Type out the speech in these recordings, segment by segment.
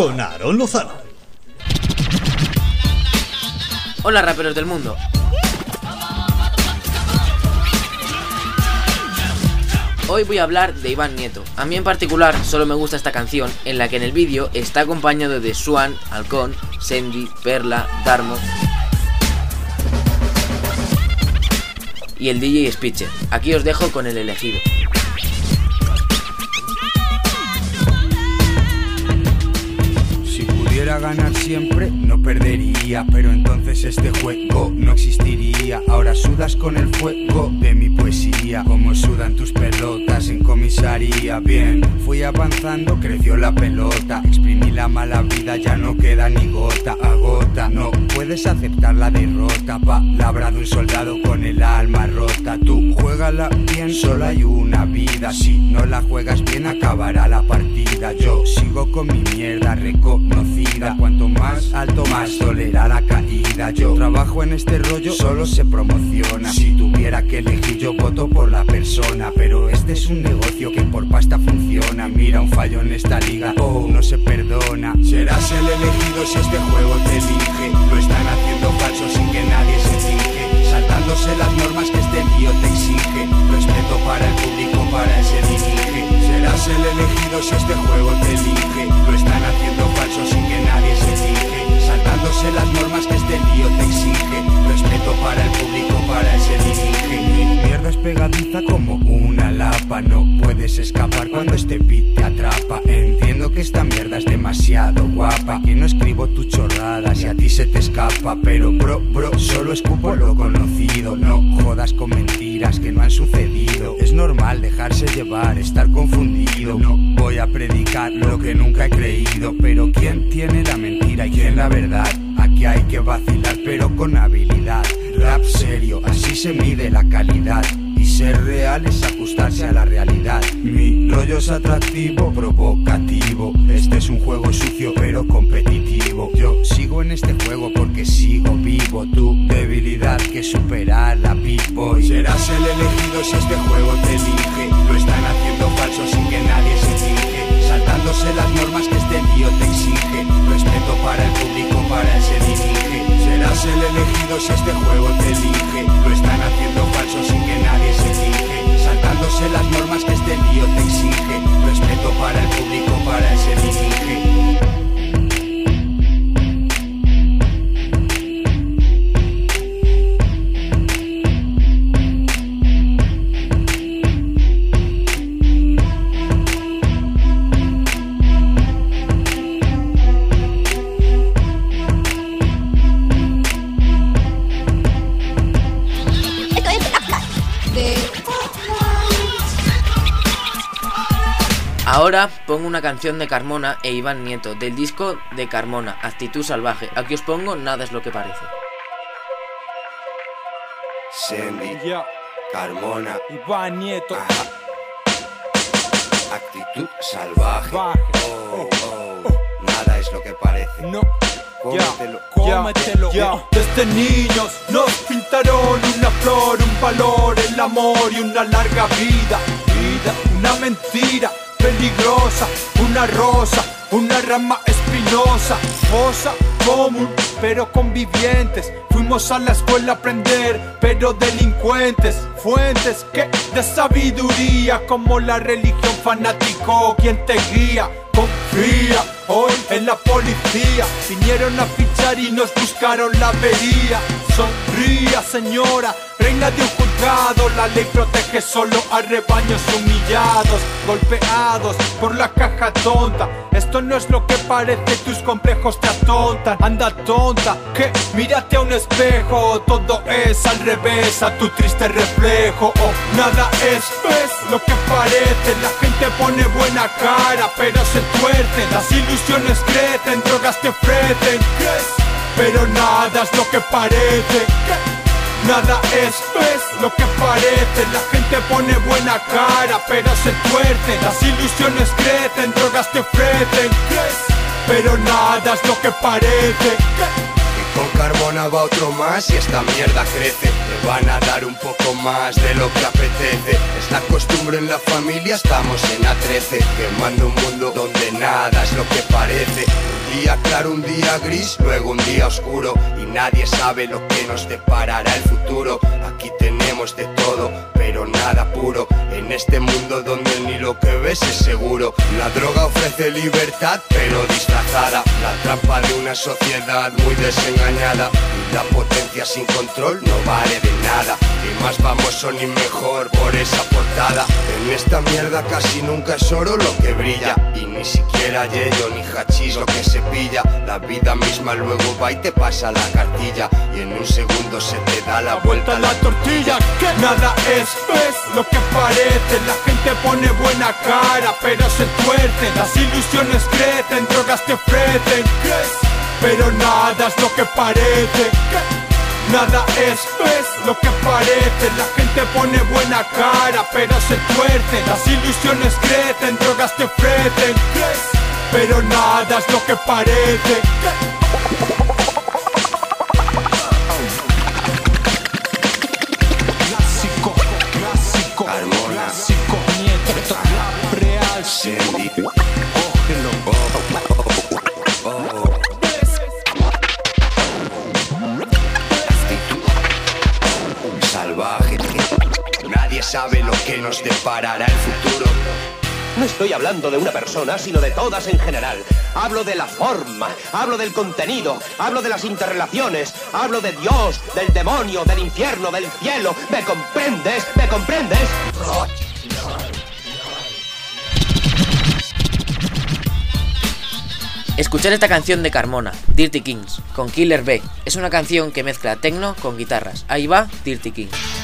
con Aaron Lozano. Hola raperos del mundo. Hoy voy a hablar de Iván Nieto. A mí en particular solo me gusta esta canción en la que en el vídeo está acompañado de Swan, Halcón, Sandy, Perla, Darmo y el DJ Spitcher. Aquí os dejo con el elegido. Pudiera ganar siempre, no perdería. Pero entonces este juego no existiría. Ahora sudas con el fuego de mi poesía. Como sudan tus pelotas en comisaría. Bien, fui avanzando, creció la pelota. Exprimí la mala vida, ya no queda ni gota a gota. No puedes aceptar la derrota. Palabra de un soldado con el alma rota. Tú juégala bien, solo hay una vida. Si no la juegas bien, acabará la partida. Yo sigo con mi mierda reconocida. Cuanto más alto, más dolerá la caída. Yo trabajo en este rollo, solo se promociona. Si tuviera que elegir, yo voto por la persona. Pero este es un negocio que por pasta funciona. Mira un fallo en esta liga, oh, no se perdona. Serás el elegido si este juego te elige. Lo están haciendo falso sin que nadie se fije. Saltándose las normas que este tío te exige. Respeto para el público, para él se dirige. Serás el elegido si este juego te elige. Lo están haciendo falso sin que nadie. Las normas que este lío te exige. Respeto para el público, para él se dirige. Mi mierda es pegadiza como una lapa. No puedes escapar cuando este beat te atrapa. Entiendo que esta mierda es demasiado guapa. Que no escribo tu chorrada si a ti se te escapa. Pero bro, bro, solo escupo lo conocido. No jodas con mentiras que no han sucedido. Es normal dejarse llevar, estar confundido. No voy a predicar lo que nunca he creído. Pero ¿quién tiene la mentira y quién la verdad? Aquí hay que vacilar, pero con habilidad. Rap serio, así se mide la calidad. Y ser real es ajustarse a la realidad. Mi rollo es atractivo, provocativo. Este es un juego sucio pero competitivo. Yo sigo en este juego porque sigo vivo. Tu debilidad que superar la big boy. Serás el elegido si este juego te elige. Lo están haciendo falso sin que nadie. Saltándose las normas que este tío te exige. Respeto para el público, para él se dirige. Serás el elegido si este juego te elige. Lo están haciendo falso sin que nadie se fije. Saltándose las normas que este tío te exige. Ahora pongo una canción de Carmona e Iván Nieto del disco de Carmona, Actitud Salvaje. Aquí os pongo Nada es lo que parece. Sandy, Ya, Carmona, Iván Nieto. Actitud salvaje. baje. Oh, oh, nada es lo que parece. No, Cómetelo. ya, cómetelo. Ya. Desde niños nos pintaron una flor, un valor, el amor y una larga vida. Vida, una mentira peligrosa, una rosa, una rama espinosa, fosa común, pero convivientes. Fuimos a la escuela a aprender, pero delincuentes, fuentes que de sabiduría, como la religión fanático, quien te guía. Confía hoy en la policía. Vinieron a fichar y nos buscaron la avería. Señora, reina de un juzgado. La ley protege solo a rebaños humillados, golpeados por la caja tonta. Esto no es lo que parece, tus complejos te atontan. Anda tonta, que mírate a un espejo. Todo es al revés, a tu triste reflejo. Oh, nada es, ves lo que parece. La gente pone buena cara, pero se tuerce. Las ilusiones crecen, drogas te ofrecen. ¿Crees? Pero nada es lo que parece. Nada es, lo que parece. La gente pone buena cara, pero se tuerce. Las ilusiones crecen, drogas te ofrecen. Pero nada es lo que parece. Con carbona va otro más y esta mierda crece. Te van a dar un poco más de lo que apetece. Es la costumbre en la familia, estamos en A13. Quemando un mundo donde nada es lo que parece. Un día claro, un día gris, luego un día oscuro. Y nadie sabe lo que nos deparará el futuro. Aquí tenemos de todo, pero nada puro. En este mundo donde ni lo que ves es seguro. La droga ofrece libertad, pero disfrazada. La trampa de una sociedad muy desengañada. La potencia sin control no vale de nada. Y más famoso ni mejor por esa portada. En esta mierda casi nunca es oro lo que brilla. Y ni siquiera yello ni hachís lo que se pilla. La vida misma luego va y te pasa la cartilla. Y en un segundo se te da la vuelta vuelta la tortilla nada es es lo que parece. La gente pone buena cara pero se tuercen las ilusiones crecen drogas te ofrecen. Pero nada es lo que parece. Nada es, lo que parece. La gente pone buena cara pero se tuercen Las ilusiones crecen, drogas te ofrecen. Pero nada es lo que parece nos deparará el futuro. No estoy hablando de una persona, sino de todas en general. Hablo de la forma, hablo del contenido, hablo de las interrelaciones, hablo de Dios, del demonio, del infierno, del cielo. ¿Me comprendes? ¿Me comprendes? Escuchar esta canción de Carmona, Dirty Kings, con Killer B. Es una canción que mezcla techno con guitarras. Ahí va Dirty Kings.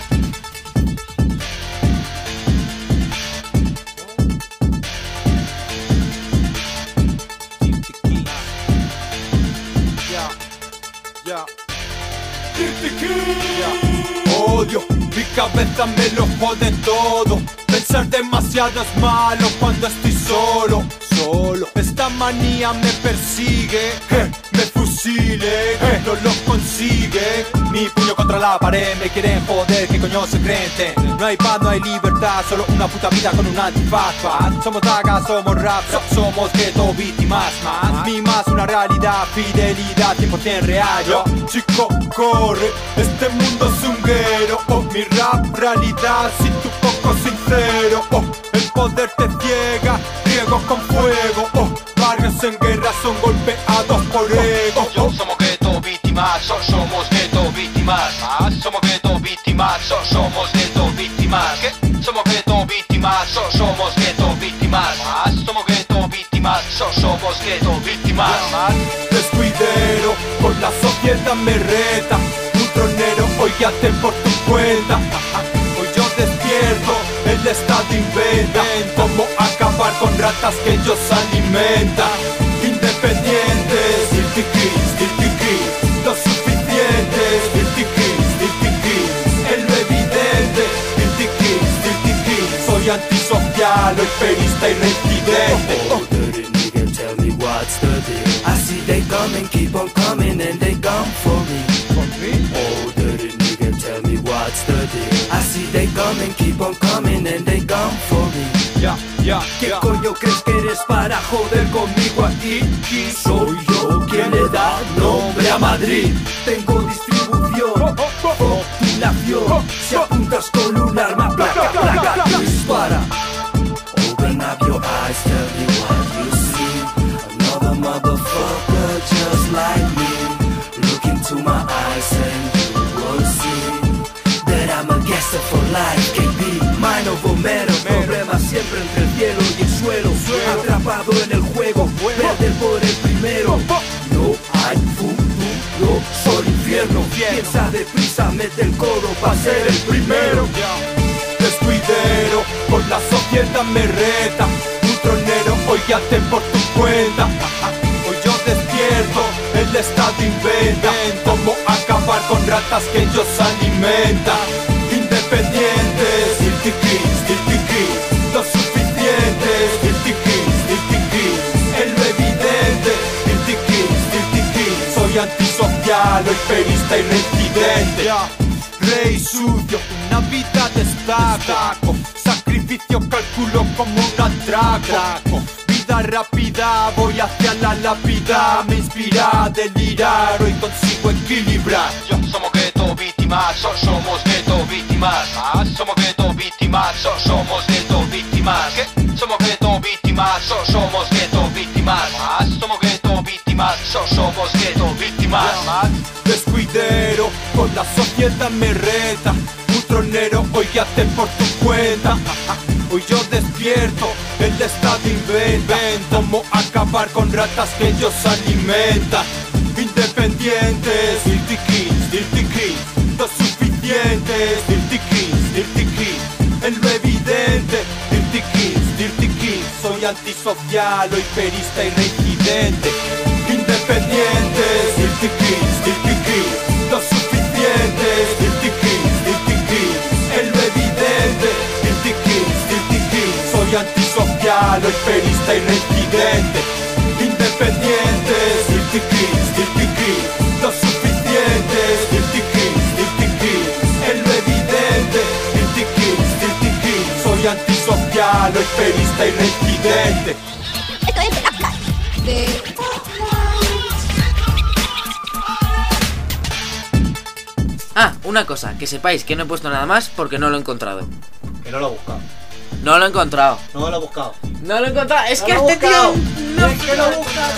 Odio, mi cabeza me lo jode todo. Pensar demasiado es malo cuando estoy solo. Solo. Esta manía me persigue fusile eh, No lo consigue. Mi puño contra la pared Me quieren joder, ¿qué coño se creen? No hay paz, no hay libertad Solo una puta vida con un antifaz. Somos dagas, somos rap so- Somos ghetto víctimas más Mi más una realidad Fidelidad 100% real Yo, chico, corre Este mundo es un guero. Oh, mi rap realidad Si tú poco sincero Oh, el poder te ciega Riego con fuego Oh, barrios en guerra son golpeados por ego Oh, Somos gueto víctimas, so- somos gueto víctimas. Ah, Somos gueto víctimas, so- somos gueto víctimas. Somos gueto víctimas, so- somos gueto víctimas. Ah, Somos gueto víctimas, so- somos gueto víctimas. Descuidero, por la sociedad me reta Un tronero, óyate por tu inventa Cómo acabar con ratas que ellos alimentan Independientes, dirty kids, dirty kids Los suficientes, dirty kids, dirty kids En lo evidente, dirty kids, dirty kids Soy antisocial, hoy perista y reincidente Oh, dirty nigga, tell me what's the deal. I see they come and keep on coming and they come for me. Oh, dirty nigga, tell me what's the deal. I see they come and keep on coming and they come for me. Ya, ¿Qué ya. coño crees que eres para joder conmigo aquí? Soy yo quien le da nombre a Madrid. Tengo distribución, populación. Si apuntas con un arma, placa, placa, dispara. Open up your eyes, tell me what you see. Another motherfucker just like me. Look into my eyes and you will see that I'm a gangster for life. KB, mind over matter. Atrapado en el juego, perder por el primero. No hay futuro, solo infierno. Piensa deprisa, mete el codo para ser el primero. Descuidero, por la sociedad me reta Un tronero, óyate por tu cuenta Hoy yo despierto, el estado inventa Cómo acabar con ratas que ellos alimentan Antisocial hoy perista y reincidente. Rey sucio, una vida destaco. Sacrificio calculo como un atraco. Vida rápida, voy hacia la lápida. Me inspira a delirar, hoy consigo equilibrar. Yo somos gueto víctimas, so- somos gueto víctimas. Ah, somos gueto víctimas, sociedad me reta. Un tronero, hoy por tu cuenta. Hoy yo despierto, el estado inventa cómo acabar con ratas que ellos alimentan. Independientes, Dirty Kings, Dirty Kings, los suficientes, Dirty Kings, Dirty Kings, en lo evidente, Dirty Kings, Dirty Kings, soy antisocial, hoy perista y reincidente. Independientes, Dirty Kings, antisocial, hoy perista y reincidente. Independientes, Dirty Kings, Dirty Kings, los suficientes, Dirty Kings, Dirty Kings, en lo evidente, Dirty Kings, Dirty Kings, soy antisocial, hoy perista y. Esto es Upcast de Ah, una cosa, que sepáis que no he puesto nada más porque no lo he encontrado. Que no lo he buscado. No lo he encontrado. No lo he buscado. No lo he encontrado. Es No que este tío. No, Es que lo he buscado.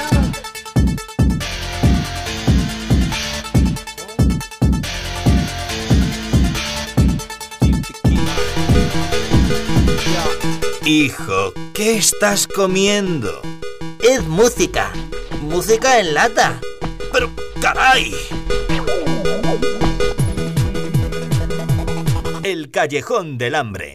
Hijo, ¿qué estás comiendo? Es música. Música en lata. Pero, caray. El callejón del hambre.